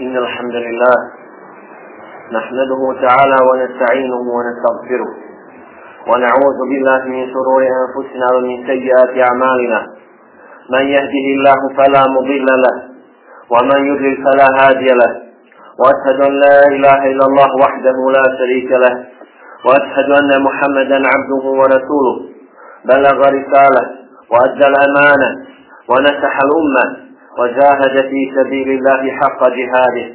إن الحمد لله نحمده تعالى ونستعينه ونستغفره ونعوذ بالله من شرور أنفسنا ومن سيئات أعمالنا. من يهده الله فلا مضل له ومن يضلل فلا هادي له. وأشهد أن لا إله إلا الله وحده لا شريك له. وأشهد أن محمدا عبده ورسوله. بلغ رسالة وأدى الأمانة ونسح الأمة. وجاهد في سبيل الله حق جهاده.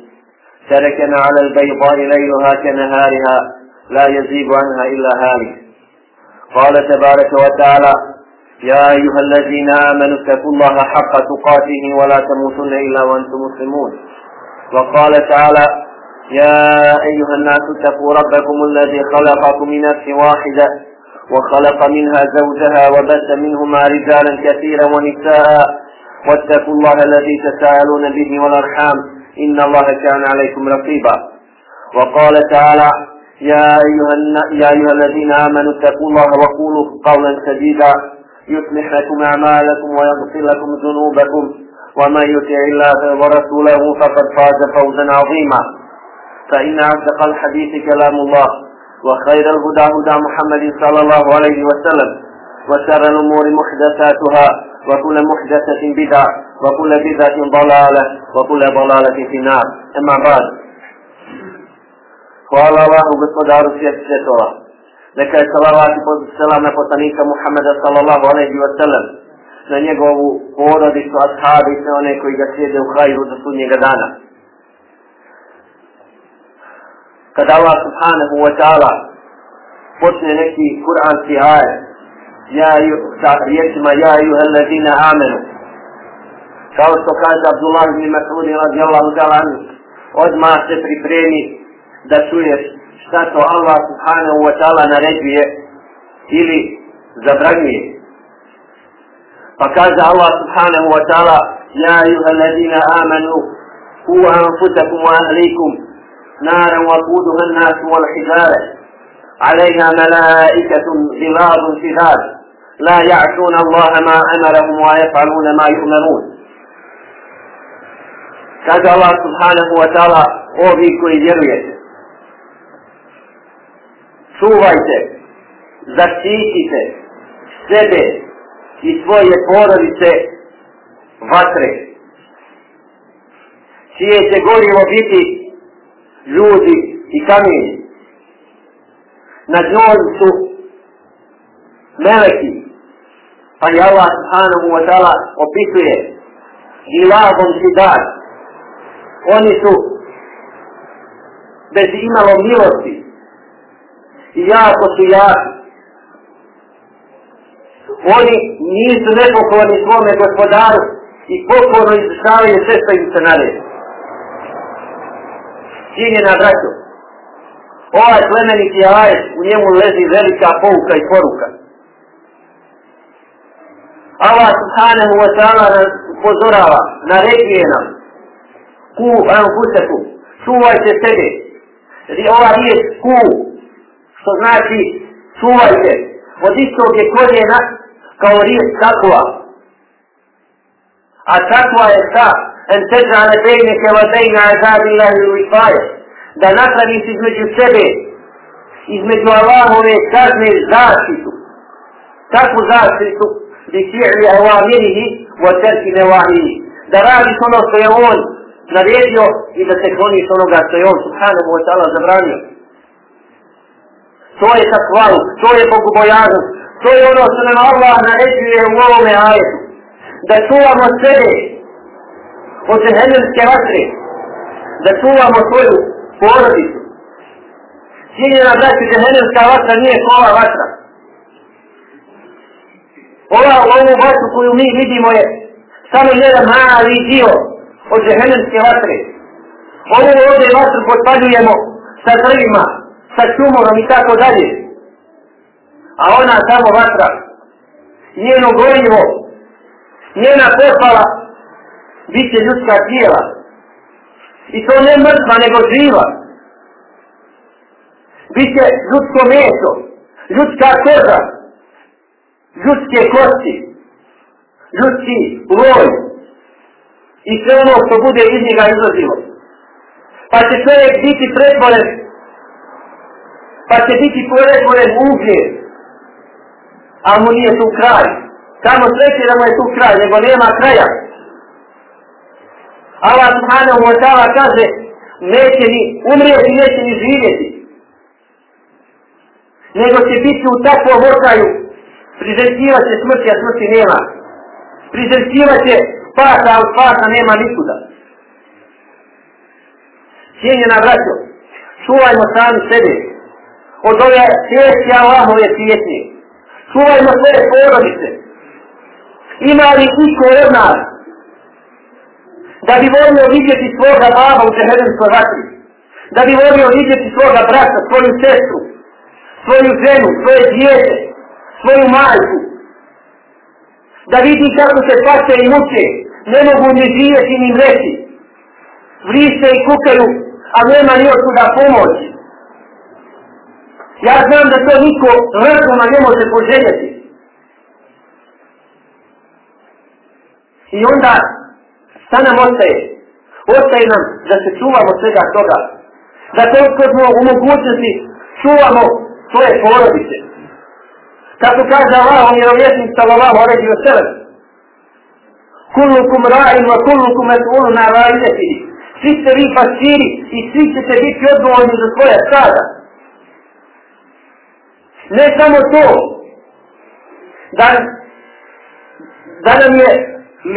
تركنا على البيضاء ليلها كنهارها لا يزيب عنها إلا هالك. قال تبارك وتعالى يا أيها الذين آمنوا اتقوا الله حق تقاته ولا تموتن إلا وأنتم مسلمون. وقال تعالى يا أيها الناس اتقوا ربكم الذي خلقكم من نفس واحدة وخلق منها زوجها وبث منهما رجالا كثيرا ونساء واتقوا الله الذي تساءلون به والأرحام. إن الله كان عليكم رقيبا. وقال تعالى يا أيها, يا أيها الذين آمنوا اتقوا الله وقولوا قولا سديدا. يصلح لكم أعمالكم ويغفر لكم ذنوبكم. ومن يطع الله ورسوله فقد فاز فوزا عظيما. فإن أصدق الحديث كلام الله وخير الهدى هدى محمد صلى الله عليه وسلم وشر الأمور محدثاتها. وكل محدثة بدعة وكل بدعة ضلالة وكل ضلالة في النار أما بعد قال الله gospodaru svjetova neka je salavat i selam na poslanika Muhammeda sallallahu alaihi wa sallam na njegovu porodicu, ashabi i sve one koji ga slijede u hajru do sudnjega dana. Kada Allah subhanahu wa ta'ala počne neki kuranski ajet sa riječima ja ayuha alladina amanu kao što kaže Abdullah ibn Mas'ud radijallahu ta'ala odmah se pripremi da čuješ šta to Allah subhanahu wa ta'ala naređuje ili zabranjuje pa kaže Allah subhanahu wa ta'ala ja ayuha alladina amanu ku anfusakum wa ahlikum نارا وقودها الناس والحجارة عليها ملائكة غلاظ شداد لا يعصون الله ما أمرهم ويفعلون ما يؤمرون kaže Allah subhanahu wa ta'ala ovi koji vjerujete čuvajte zaštitite sebe i svoje porodice vatre čije će gorivo biti ljudi i kameni na njoj su meleki pa je Allah subhanahu wa ta'ala opisuje ilahom sidar oni su bez imalo milosti i jako su jaki. Oni nisu nepokorni svome gospodaru i pokorno izvršavaju sve što im se naredi cijenjena braćo ovaj plemeniti ajet u njemu lezi velika pouka i poruka. Allah subhanahu wa ta'ala nas upozorava, naređuje nam ku anfusaku, čuvajte sebe. Znači ova riječ ku, što znači čuvajte, od istog je korijena kao riječ takva. A takva je ta, en teđane bejneke va bejna azabi Allahi u ifaje, da napraviš između sebe, između Allahove kazne zaštitu. Takvu zaštitu بفعل أوامره وترك نواهيه da radiš ono što je on naredio i da se kloniš onoga što je on subhanahu wa ta'ala zabranio. To je takvalu, to je bogobojazan, to je ono što nam Allah naređuje u ovome ajetu. Da čuvamo sebe od zehenilske vatre, da čuvamo svoju porodicu. Cijenjena braći, zehenilska vatra nije kola vatra. Ova ovu vatru koju mi vidimo je samo jedan mali dio od džehennemske vatre. Ovu ovdje vatru potpaljujemo sa drvima, sa šumorom i tako dalje. A ona samo vatra, njeno gorivo, njena potpala, bit će ljudska tijela. I to ne mrtva, nego živa. Biće ljudsko meso, ljudska koža, ljudske kosti, ljudski loj i sve ono što bude iz njega izlazilo. Pa će čovjek biti pretvoren, pa će biti pretvoren uglje, a mu nije tu kraj. Samo sreće da mu je tu kraj, nego nema kraja. Allah subhanahu wa ta'ala kaže, neće ni umrijeti, neće ni živjeti. Nego će biti u takvom očaju priželjkivat će smrti, a smrti nema. Priželjkivat će spasa, a spasa nema nikuda. Cijenjena braćo, čuvajmo sami sebe od ove svijesti Allahove svijesti. Čuvajmo svoje porodice. Ima li iko od nas da bi volio vidjeti svoga baba u džehennemskoj vatri? Da bi volio vidjeti svoga brata, svoju sestru, svoju ženu, svoje djete, svoju majku? Da vidi kako se pače i muče, ne mogu ni živjeti ni mreći. Vrište i kukaju, a nema ni od kuda pomoći. Ja znam da to niko razuma ne može poželjeti. I onda, šta nam ostaje? Ostaje nam da se čuvamo svega toga. Da to kod smo u mogućnosti čuvamo svoje porodice. Kako kaže Allah, on je rovjesnik sallallahu alaihi wa sallam. Kullukum ra'in wa kullukum mas'ulun na ra'ideti. Svi ste vi pasiri i svi ćete biti odgovorni za svoje sada. Ne samo to, da, da nam je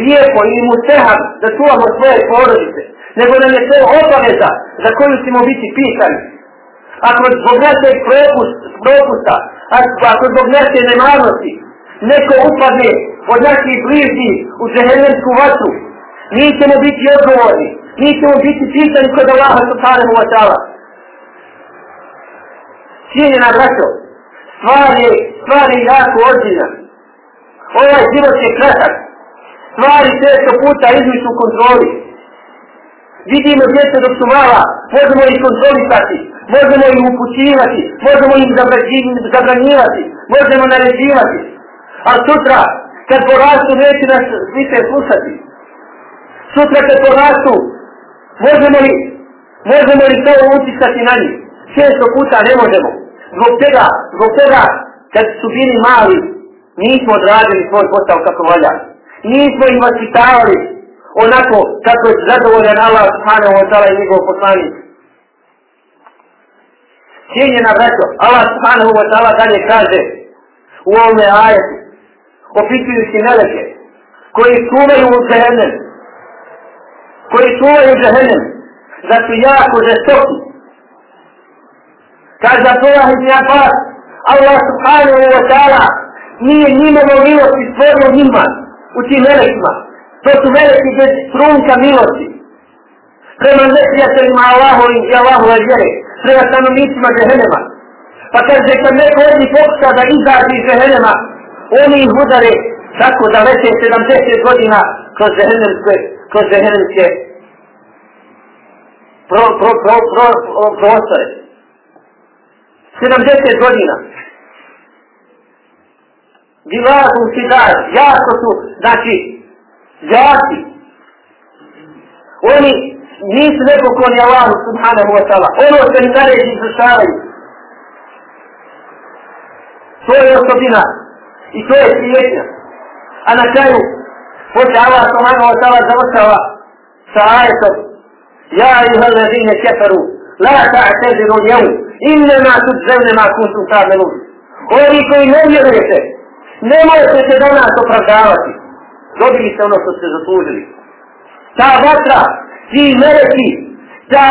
lijepo i mu seham da čuvamo svoje porodice, nego nam je to obaveza za koju ćemo biti pitani. Ako zbog našeg propust, propusta, ako zbog naše nemarnosti, neko upadne od naših bližnji u džehennemsku vatru, mi ćemo biti odgovorni, mi ćemo biti pitani kod Allaha subhanahu wa ta'ala. Cijenjena braćo, stvar je, stvar je jako ozbiljna. Ovaj život je kratak. Stvari često puta izmišu kontroli. Vidimo djece dok su mala, možemo ih kontrolisati, možemo ih upućivati, možemo ih zabranjivati, možemo naređivati. A sutra, kad porastu, neće nas više slušati. Sutra kad porastu, možemo li, možemo li to utisati na njih? Često puta ne možemo. Zbog toga, zbog toga, kad su bili mali, nismo odradili svoj posao kako valja. Nismo ih vaspitavali onako kako je zadovoljan Allah subhanahu wa ta'ala i njegov poslanik. Cijenjena braćo, Allah subhanahu wa ta'ala dalje kaže u ovome ajetu, opisujući meleke, koji čuvaju u džehennem, koji čuvaju u džehennem, da su jako žestoki, Kaže Abdullah ibn Abbas, Allah subhanahu wa ta'ala nije njima milosti stvorio njima u tim melekima. To su veliki bez trunka milosti. Prema neprijateljima Allahovi i Allahove vjere. Prema stanovnicima Žehenema. Pa kaže, kad neko od njih pokuša da izađe iz Žehenema, oni ih udare tako da veće 70 godina kroz Žehenemske, kroz Žehenemske pro, pro, pro, pro, pro, prostore. 70 godina. Biladu sidar, jako su, znači, jaki. Oni nisu nepokoni Allahu subhanahu wa ta'ala. Ono se mi naređi izvršavaju. To je osobina. I to je svijetnja. A na kraju, hoće Allah subhanahu wa ta'ala završava sa ajetom Ja iha ladine kefaru, la ta'teziru njemu, inne ma tu zemne ma kuntum ta'melun. Oni koji ne vjerujete, ne možete se do nas opravdavati. Dobili ste ono što ste zaslužili. Ta vatra, ti meleki, ta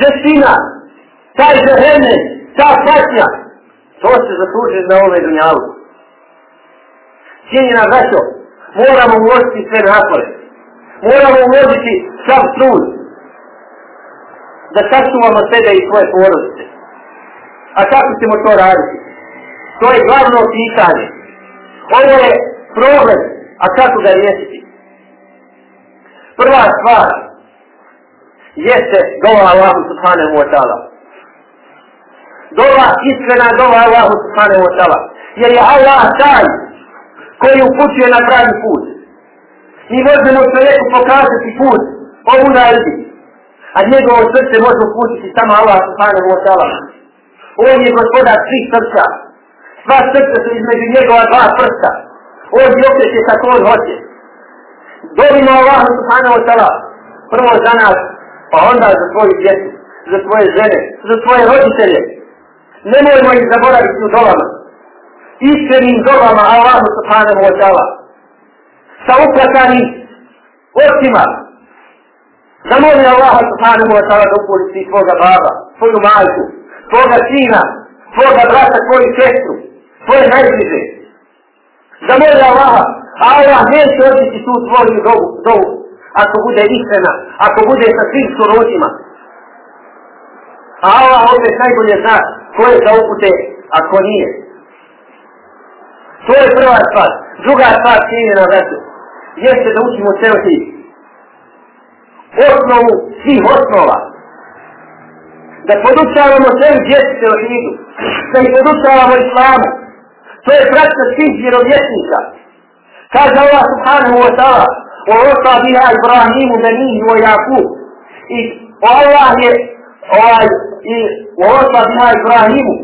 žestina, taj zahene, ta patnja, to ste zaslužili na ove dunjalu. Cijenjena braćo, moramo uložiti sve napore. Moramo uložiti sav trud da sačuvamo sebe i svoje porodice. A kako ćemo to raditi? To je glavno pitanje. Ovo je problem, a kako ga riješiti? Prva stvar jeste dova Allahu subhanahu wa ta'ala. Dova, iskrena dova Allahu subhanahu wa ta'ala. Jer je Allah taj koji upućuje na pravi put. Mi možemo čovjeku pokazati put, ovu najdi. a njegovo srce može uputiti samo Allah subhanahu wa ta'ala. On je gospodar svih srca. Sva srca su između njegova dva prsta. On je okreće kako on hoće. Dobimo Allah subhanahu wa ta'ala prvo za nas, pa onda za svoju djecu, za svoje žene, za svoje roditelje. Nemojmo ih zaboraviti u dolama. Iskrenim dolama Allah subhanahu wa ta'ala. Sa uplakanim očima, Zamoli Allah subhanahu wa ta'ala da upulici svoga baba, svoju majku, svoga sina, svoga brata, svoju sestru, svoje najbliže. Zamoli Allaha, a Allah neće odbiti tu tvoju dobu, dobu, ako bude iskrena, ako bude sa svim surođima. A Allah opet najbolje zna ko je za upute, a ko nije. To je prva stvar. Druga stvar čini na vratu. Jeste da učimo tevhid osnovu svih osnova. Da podučavamo sve djeci teohidu, da ih podučavamo islamu. To je praksa svih vjerovjesnika. Kaže Allah subhanahu wa ta'ala, o osa biha Ibrahimu benihi o Jakub. I Allah je, ovaj, i o osa biha Ibrahimu.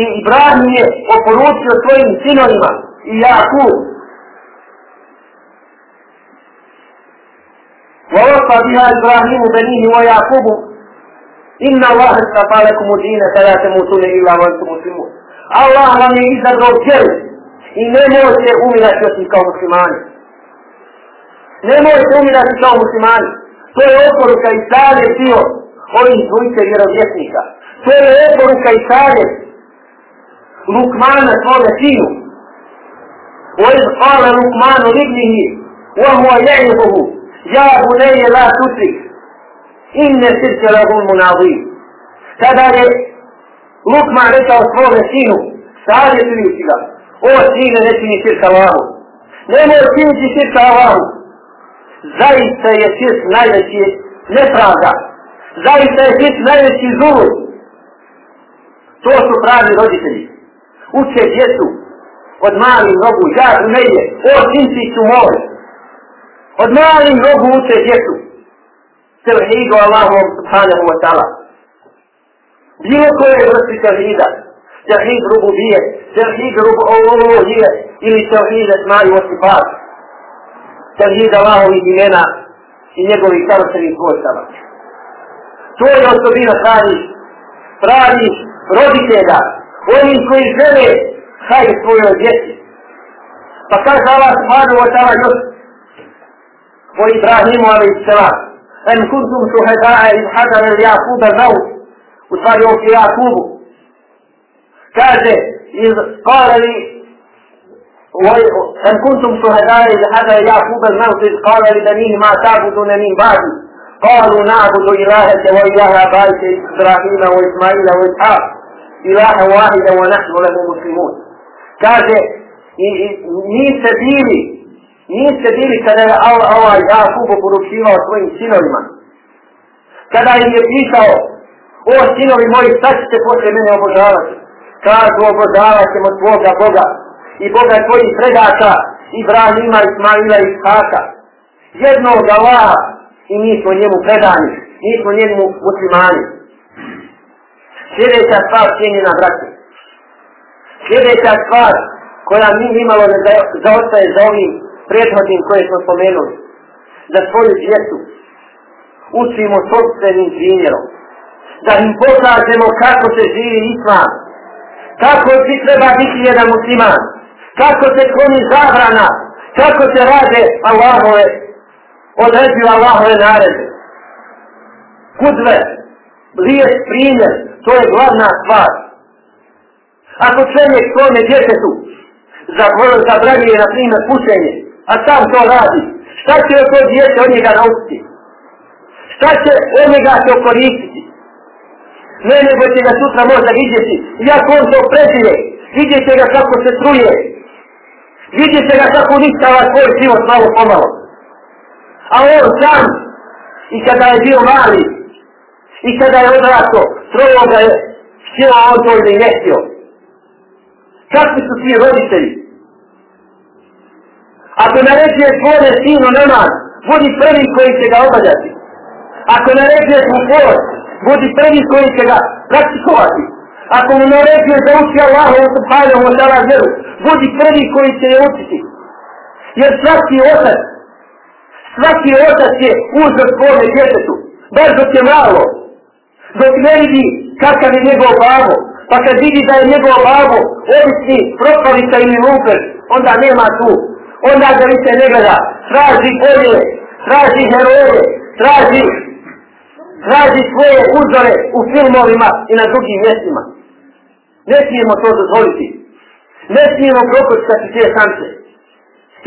I Ibrahim je oporučio svojim sinovima i Jakub. ووصى بها إبراهيم بنيه ويعقوب إن الله استطاع لكم الدين فلا تموتون إلا وأنتم مسلمون الله لم يزر رجل i ne možete umirati osim kao muslimani. Ne možete umirati kao muslimani. To je oporuka i savjet bio ovih dvojice vjerovjetnika. To je oporuka i savjet Lukmana svome sinu. وإذ قال لقمان لابنه وهو يعظه يا بني لا تشرك إن الشرك لظلم عظيم kada je Lukman rekao svome sinu, savjetujući ga, o sine ne čini širk Allahu, nemoj činiti širk Allahu, zaista je širk najveći nepravda, zaista je širk najveći zulud. To su pravi roditelji. Uče djecu od malih nogu, ja ne o sinci su moj, Od malih nogu uče djecu. Tevhidu Allahom subhanahu wa ta'ala Bilo koje vrsti tevhida. Tevhid rubu bije. Tevhid rubu ovohije. Ili tevhid esmaju o sifat. Tevhid Allahovih imena i njegovih karosevih svojstava. To je osobina pravi, pravi roditelja. Oni koji žele haj svojoj djeci. Pa kaže Allah subhanahu wa ta'ala još وإبراهيم عليه السلام أن كنتم شهداء إذ حضر يعقوب الموت وصار في يعقوب إذ قال لي أن كنتم شهداء إذ حضر يعقوب الموت إذ قال لبنيه ما تعبدون من بعدي. قالوا نعبد إلهك وإله آبائك إبراهيم وإسماعيل وإسحاق. إلها واحدا ونحن له مسلمون. كاد نيس بيلي Niste bili kada je ovaj Jakub poručivao svojim sinovima. Kada im je pitao, o sinovi moji, šta ćete posle mene obožavati? Kažu, obožavat ćemo tvoga Boga i Boga tvojih predaka, Ibrahima, Ismaila i Ishaka. Jednog Allaha i mi smo njemu predani, mi smo njemu muslimani. Sljedeća stvar cijenjena brate. Sljedeća stvar koja mi imalo ne zaostaje za ovim prethodnim koje smo spomenuli, da svoju djecu učimo sobstvenim primjerom, da im pokažemo kako se živi islam, kako ti treba biti jedan musliman, kako se kloni zabrana, kako se rade Allahove, određuju Allahove naredbe. Kudve, liješ primjer, to je glavna stvar. Ako čovjek svome djetetu zabranjuje, na primjer, pušenje, a sam to radi. Šta će to djete od njega naučiti? Šta će od njega se okoristiti? Ne nego će ga sutra možda vidjeti, iako on to prezire, vidjet će ga kako se truje, vidjet će ga kako uništava svoj život malo pomalo. A on sam, i kada je bio mali, i kada je odrasto, trovo ga je htio, on to ili ne htio. Kakvi su ti roditelji? Ako naređuje svome sinu namaz, budi prvi koji će ga obavljati. Ako naređuješ mu post, budi prvi koji će ga praktikovati. Ako mu naređuješ da uči Allahu subhanahu wa ta'ala vjeru, budi prvi koji će je učiti. Jer svaki otac, svaki otac je uzor svome djetetu, baš dok je malo, dok ne vidi kakav je njegov babo, pa kad vidi da je njegov babo obični propalica ili luper, onda nema tu, onda ga više ne gleda, traži bolje, traži heroje, traži, traži svoje uzore u filmovima i na drugim mjestima. Ne smijemo to dozvoliti. Ne smijemo prokočkati te samce.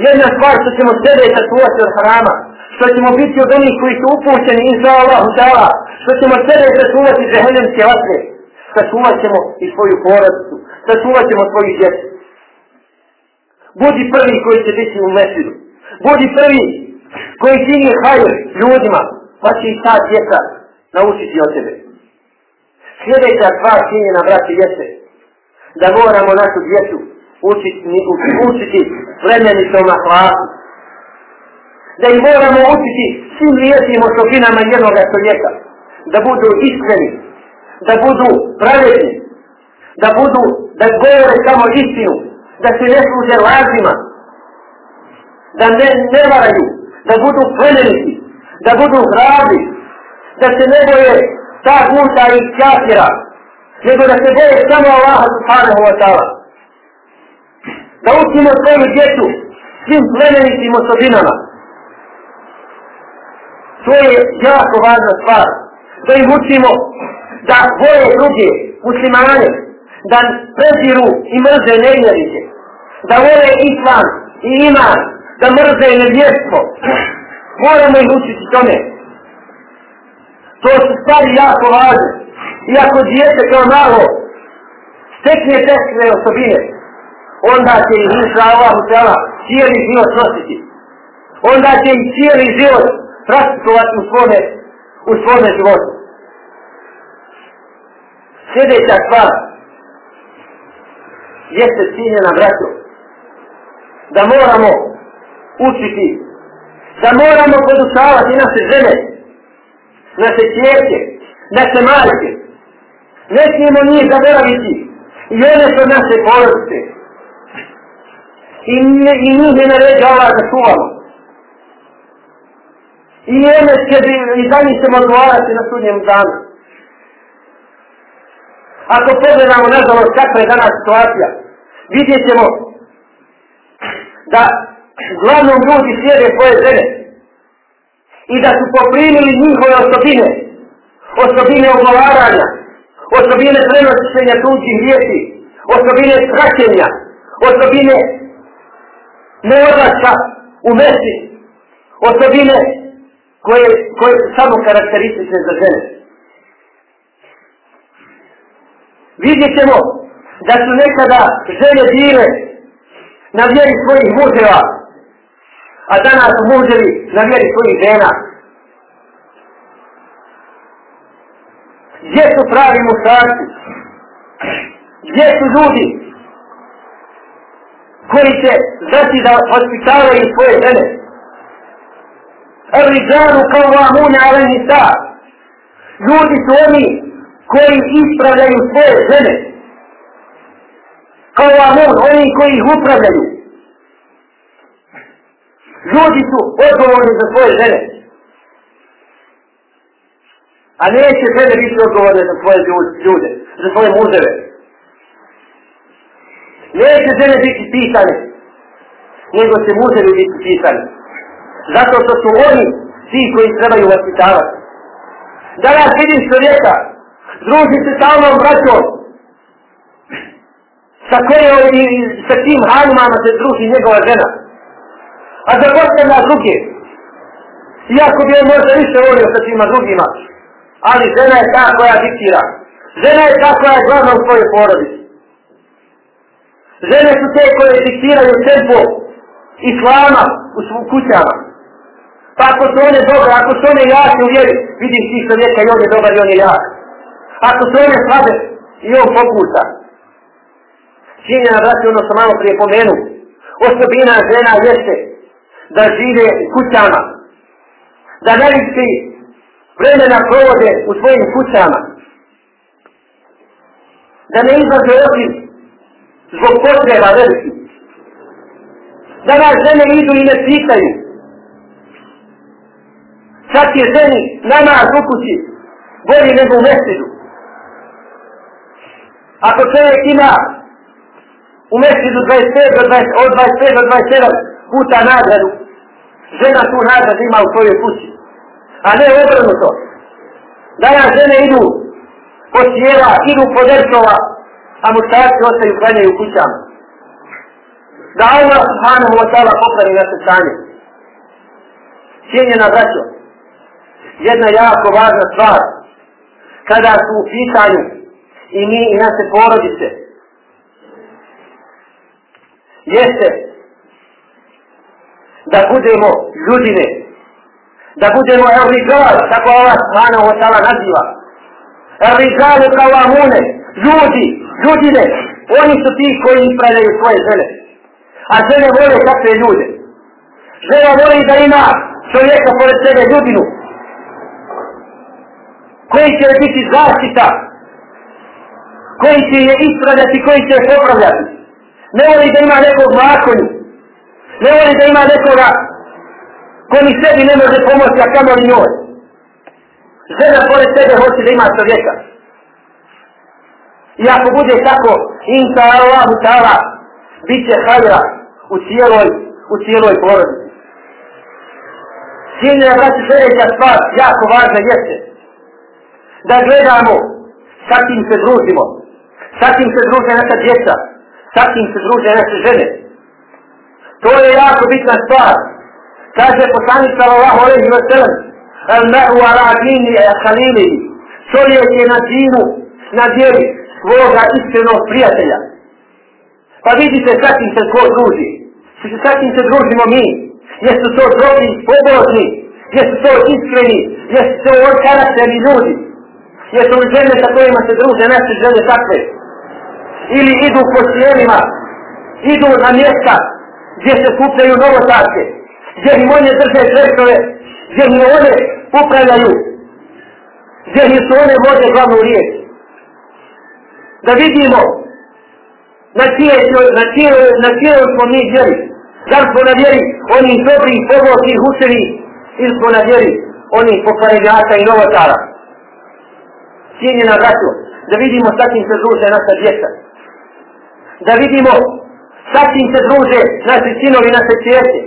Jedna stvar što ćemo sebe sačuvati od harama, što ćemo biti od onih koji su upućeni inša Allahu ta'ala, što ćemo sebe sačuvati džehennemske vatre, sačuvat ćemo i svoju porodicu, sačuvat ćemo svoju djecu. Budi prvi koji će biti u mesidu. Budi prvi koji čini hajr ljudima, pa će i ta djeca naučiti od tebe. Sljedeća stvar čini na brati jeste da moramo našu djecu učiti, učiti plemenitom ahlaku. Da ih moramo učiti svim lijepim osobinama jednog čovjeka. Da budu iskreni, da budu pravedni, da budu, da govore samo istinu, da se ne služe lažima, da ne, ne varaju, da budu plemeniti, da budu hrabri, da se ne boje ta guta i kafira, nego da se boje samo Allaha subhanahu wa ta'ala. Da učimo svoju djecu svim plemenitim osobinama. To je jako važna stvar. Da im učimo da voje druge muslimane, da preziru i mrze nevjerike, da vole islam i iman, da mrze nevjerstvo. Moramo ih učiti tome. To su stvari jako važne. Iako dijete kao malo stekne tekne osobine, onda će ih inša Allah u tela cijeli život nositi. Onda će ih cijeli život praktikovati u svome, u svome životu. Sljedeća stvar jeste ciljena braćo. Da moramo učiti, da moramo podučavati naše žene, naše čijeke, naše majke. Ne smijemo njih zaboraviti i one su naše porodice. I, i njih je naređa Allah da čuvamo. I one će bi, i za njih ćemo odgovarati na sudnjem danu. Ako pogledamo, nažalost, kakva je danas situacija, vidjet ćemo da glavnom ljudi slijede svoje žene i da su poprimili njihove osobine, osobine ogovaranja, osobine prenošenja tuđih riječi, osobine skraćenja, osobine neodlaska u mesi, osobine koje, koje su samo karakteristične za žene. Vidjet ćemo da su nekada žene bile na vjeri svojih muževa, a danas su muževi na vjeri svojih žena. Gdje su pravi muškarci? Gdje su ljudi koji će zati da ospitavaju svoje žene? Ar-riđanu kao vamune ale nisa. Ljudi su oni koji ispravljaju svoje žene. Kao vamun, oni koji ih upravljaju. Ljudi su odgovorni za svoje žene. A neće žene biti odgovorne za svoje ljude, za svoje muževe. Neće žene biti pitane, nego će muževi biti pitane. Zato što su oni ti koji trebaju vaspitavati. Danas vidim čovjeka, druži se sa onom braćom, sa kojom i sa tim hanumama se druži njegova žena. A za postavlja druge. Iako bi on možda više volio sa tima drugima, ali žena je ta koja diktira. Žena je ta koja je glavna u svojoj porodici. Žene su te koje diktiraju tempo islama u svom kućama. Pa ako su one dobre, ako su one jake u vjeri, vidiš ti čovjeka i on je dobar i on je jak. Ako su one slabe, i on popušta. Činjena, brati, ono sam malo prije pomenu, osobina žena jeste da žive u kućama, da najviše vremena provode u svojim kućama. Da ne izlaze osim zbog potreba veliki. Da nas žene idu i ne pitaju. Čak je ženi namaz u kući bolji nego u mesidu. Ako čovjek ima u mesidu 25 do 20, od 25 do 27 puta nagradu, žena tu nagradu ima u svojoj kući. A ne obrnuto. Danas žene idu po sjela, idu po dersova, a muškarci ostaju klanjaju u kućama. Da Allah subhanahu wa ta'ala popravi naše stanje. Cijenjena braćo, jedna jako važna stvar, kada su u pitanju i mi i naše porodice, jeste da budemo ljudine, da budemo el-rigal, kako Allah subhanahu wa ta'ala naziva. El-rigalu kao amune, ljudi, ljudine, oni su ti koji ispravljaju svoje žene. A žene vole kakve ljude. Žena voli da ima čovjeka pored sebe ljudinu, koji će biti zaštita, koji će je ispravljati, koji će je popravljati. Ne voli da ima nekog makonju, ne voli da ima nekoga ko ni sebi ne može pomoći, a kamo li njoj. Žena pored sebe hoće da ima čovjeka. I ako bude tako, inta Allahu ta'ala, bit će hajra u cijeloj, u cijeloj porodici. Sine je vrati sljedeća stvar, jako važna jeste, da gledamo sa kim se družimo, sa kim se druže naša djeca, sa kim se druže naše žene. To je jako bitna stvar. Kaže poslanik sallallahu alaihi wa sallam, "Al-ma'u ala dini e khalili čovjek je na dinu, na djeli svoga iskrenog prijatelja. Pa vidite sa kim se ko druži. Znači, sa kim se družimo mi. Jesu to dobri, pobožni, jesu to iskreni, jesu to karakterni ljudi. Jesu li žene sa kojima se druže naše žene takve. Ili idu po sjelima, idu na mjesta gdje se kupljaju novotarke, gdje im one drže žrtove, gdje im one upravljaju, gdje im su one vode glavnu riječ. Da vidimo na čije, na čije, na čije smo mi vjeri. Da li smo na vjeri oni dobrih pobožni, učeni, ili smo na vjeri oni pokvarenjaka i novotara. Cijenjena braćo, da vidimo sa kim se druže naša djeca. Da vidimo sa kim se druže naši sinovi, naše čerke.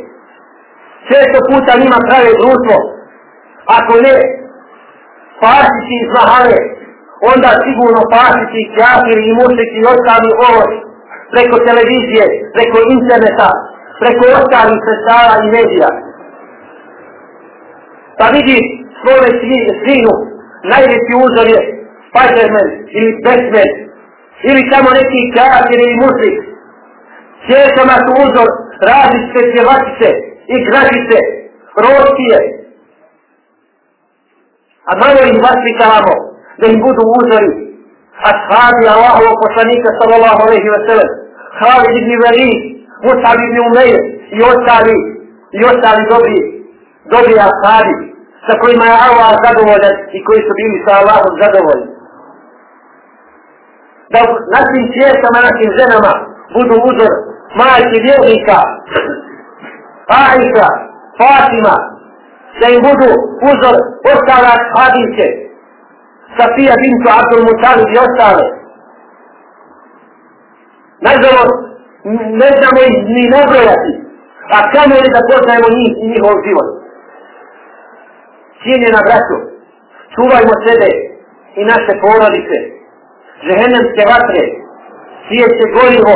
Često puta njima prave društvo. Ako ne, pasići iz mahale, onda sigurno pasići, kjafiri i mušiki i ostali ovoj preko televizije, preko interneta, preko ostalih sredstava i medija. Pa vidi svome sinu, najveći uzor je Spiderman ili Batman, ili samo neki kafir ili mušik. Česama su uzor različite pjevačice, igračice, rostije. A malo ih vaslikavamo da im budu uzori. A shvali Allahovog poslanika sallallahu alaihi wa sallam, Khalid ibn Walid, Musab ibn Umeir i ostali, i ostali dobri, dobri ashabi sa kojima je Allah zadovoljan i koji su bili sa Allahom zadovoljni. Da našim čestama, našim ženama budu uzor majke vjernika, Aisha, Fatima, da im budu uzor ostala hadinke, Safija bintu Abdul Mutalib i ostale. Nažalost, ne znamo ih ni nabrojati, a kamo je da poznajemo njih i njihov život. Cijenjena braćo, čuvajmo sebe i naše porodice, žehennemske vatre, čije se gorivo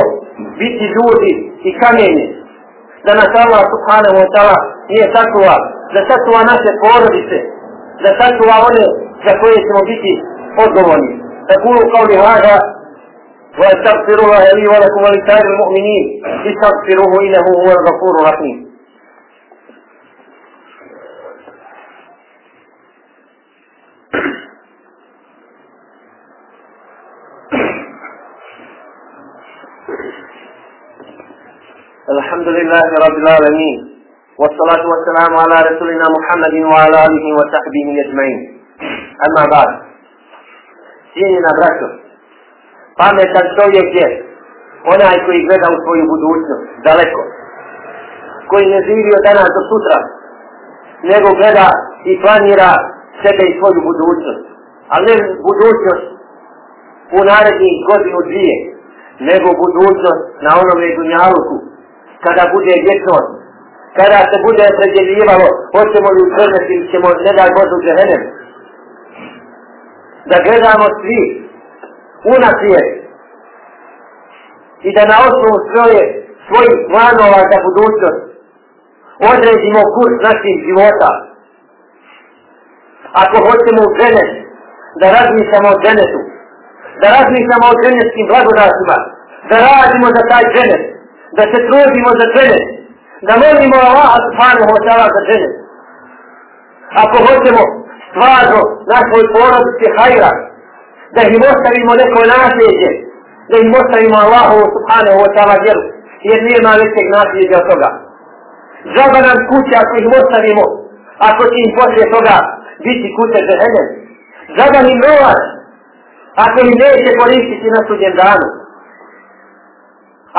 biti ljudi i kamenje, da nas Allah subhanahu wa ta'ala nije sačuva, da sačuva naše porodice, da sačuva one za koje ćemo biti odgovorni. Takulu kao li hada, واستغفر الله لي ولكم ولسائر المؤمنين استغفروه انه هو الغفور الرحيم لله رب العالمين والصلاة والسلام على رسولنا محمد وعلى آله وصحبه أجمعين Ama bad. Cijenjena braćo, pametan čovjek je onaj koji gleda u svoju budućnost, daleko. Koji ne živi od danas do sutra, nego gleda i planira sebe i svoju budućnost. Ali ne budućnost u narednih godinu dvije, nego budućnost na onome dunjaluku, kada bude vječnost, kada se bude predjeljivalo, hoćemo li ukrneti ili ćemo, ne daj Božu džehennem. Da gledamo svi unaprijed i da na osnovu svoje, svojih planova za budućnost odredimo kurs naših života. Ako hoćemo u dženet, da razmišljamo o dženetu, da razmišljamo o dženetskim blagodatima, da radimo za taj dženet, da se trudimo za dženet, da molimo Allah subhanahu wa ta'ala za dženet. Ako hoćemo stvarno na svoj porodici hajra, da im ostavimo neko nasljeđe, da im ostavimo Allahu subhanahu wa ta'ala vjeru, jer nema većeg nasljeđa od toga. Žaba nam kuća ako ih ostavimo, ako će im poslije toga biti kuće za hedem. Žaba im novac, ako im neće koristiti na sudjem danu.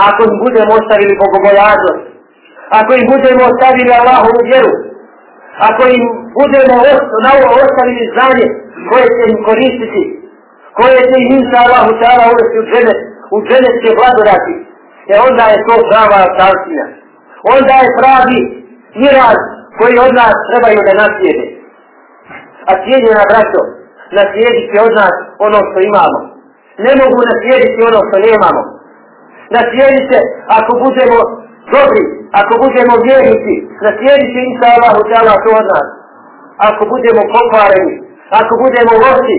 Ako im budemo ostavili bogobojaznost, ako im budemo ostavili Allahovu vjeru, ako im budemo na ovo ostavili znanje koje će im koristiti, koje će im inša Allahu ta'ala uvesti u dženet, u dženet će blagodati, e onda je to prava ostavstina. Onda je pravi miraz koji od nas trebaju da naslijede. A slijedjena braćo, naslijediti od nas ono što imamo. Ne mogu naslijediti ono što nemamo. Naslijediti se ako budemo dobri, ako budemo vjernici, naslijedit će inša Allahu ta'ala to od nas. Ako budemo pokvareni, ako budemo loši,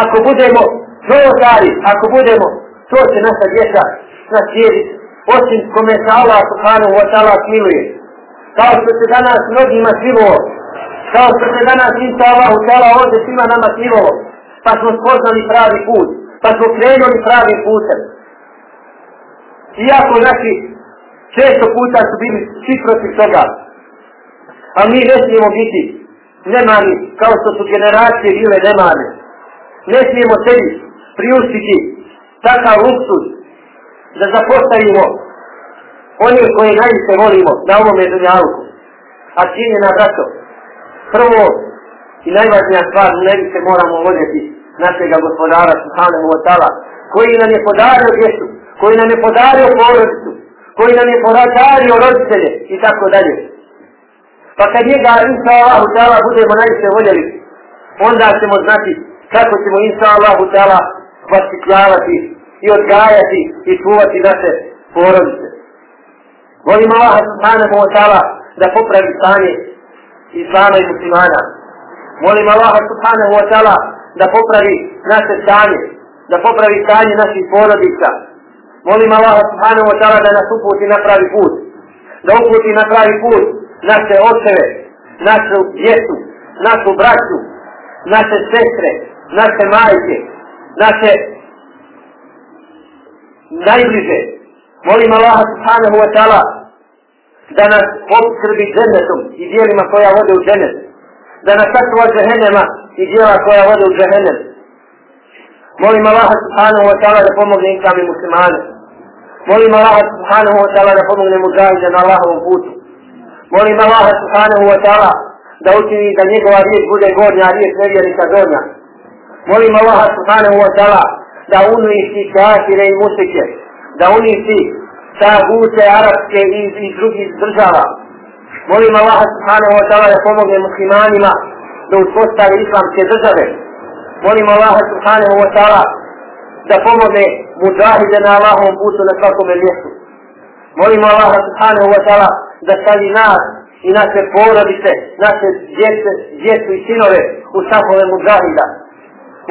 ako budemo novotari, ako budemo, to će naša djeca naslijediti. Osim kome se Allah subhanahu wa ta'ala smiluje. Kao što se danas mnogima smilovo, kao što se danas inša Allahu ta'ala ovdje svima nama smilovo, pa smo spoznali pravi put, pa smo krenuli pravi putem. Iako naši često puta su bili svi protiv toga. A mi ne smijemo biti nemani kao što su generacije bile nemane. Ne smijemo sebi priustiti takav luksus da zapostavimo oni koji najviše volimo na ovome dunjalku. A čini na brato, prvo i najvažnija stvar, najviše moramo voljeti našega gospodara Subhanahu wa ta'ala, koji nam je podario djecu, koji nam je podario porodicu, koji nam je porađario roditelje i tako dalje. Pa kad njega inša Allahu ta'ala budemo najviše voljeli, onda ćemo znati kako ćemo inša Allahu ta'ala vaspitljavati i odgajati i čuvati naše porodice. Molim Allah subhanahu wa ta'ala da popravi stanje Islama i muslimana. Molim Allah subhanahu wa ta'ala da popravi naše stanje, da popravi stanje naših porodica, Molim Allah subhanahu wa ta'ala da nas uputi na pravi put. Da uputi na pravi put naše očeve, našu djecu, našu braću, naše sestre, naše majke, naše najbliže. Molim Allah subhanahu wa ta'ala da nas obskrbi džennetom i dijelima koja vode u džennet. Da nas sačuva džehennema i dijela koja vode u džehennem. Molim Allah subhanahu wa ta'ala da pomogne inkam i muslimane. Molim Allah subhanahu wa ta'ala da pomogne muđahide na Allahovom putu. Molim Allah subhanahu wa ta'ala da učini da njegova riječ bude gornja, a riječ nevjernika gornja. Molim Allah subhanahu wa ta'ala da uništi kafire i mušike, da uništi tagute arabske i, i drugih država. Molim Allah subhanahu wa ta'ala da pomogne muslimanima da uspostavi islamske države. Molim Allah subhanahu wa ta'ala da pomogne muđahide na Allahovom putu na svakome mjestu. Molimo Allaha subhanahu wa ta'ala da stavi nas i naše porodice, naše djece, djecu i sinove u safove muđahida.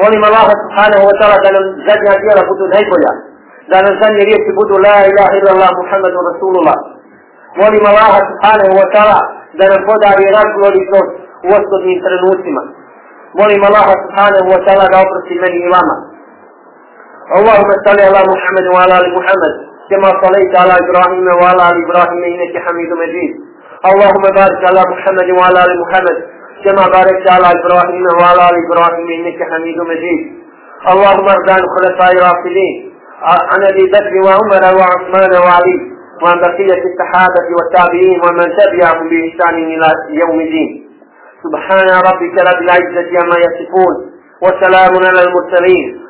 Molim Allaha subhanahu wa ta'ala da nam zadnja djela budu najbolja. Da nam zadnje riječi budu la ilaha illallah Muhammadu Rasulullah. Molim Allaha subhanahu wa ta'ala da nam podari razgleditost u osnovnim trenucima. Molim Allaha subhanahu wa ta'ala da oprosti meni i vama. اللهم صل على محمد وعلى آل محمد كما صليت على إبراهيم وعلى آل إبراهيم إنك حميد مجيد. اللهم بارك على محمد وعلى آل محمد كما باركت على إبراهيم وعلى آل إبراهيم إنك حميد مجيد. اللهم ارض عن الخلفاء الراشدين عن أبي بكر وعمر وعثمان وعلي وعن بقية الصحابة والتابعين ومن تبعهم بإحسان إلى يوم الدين. سبحان ربك رب العزة عما يصفون وسلام على المرسلين.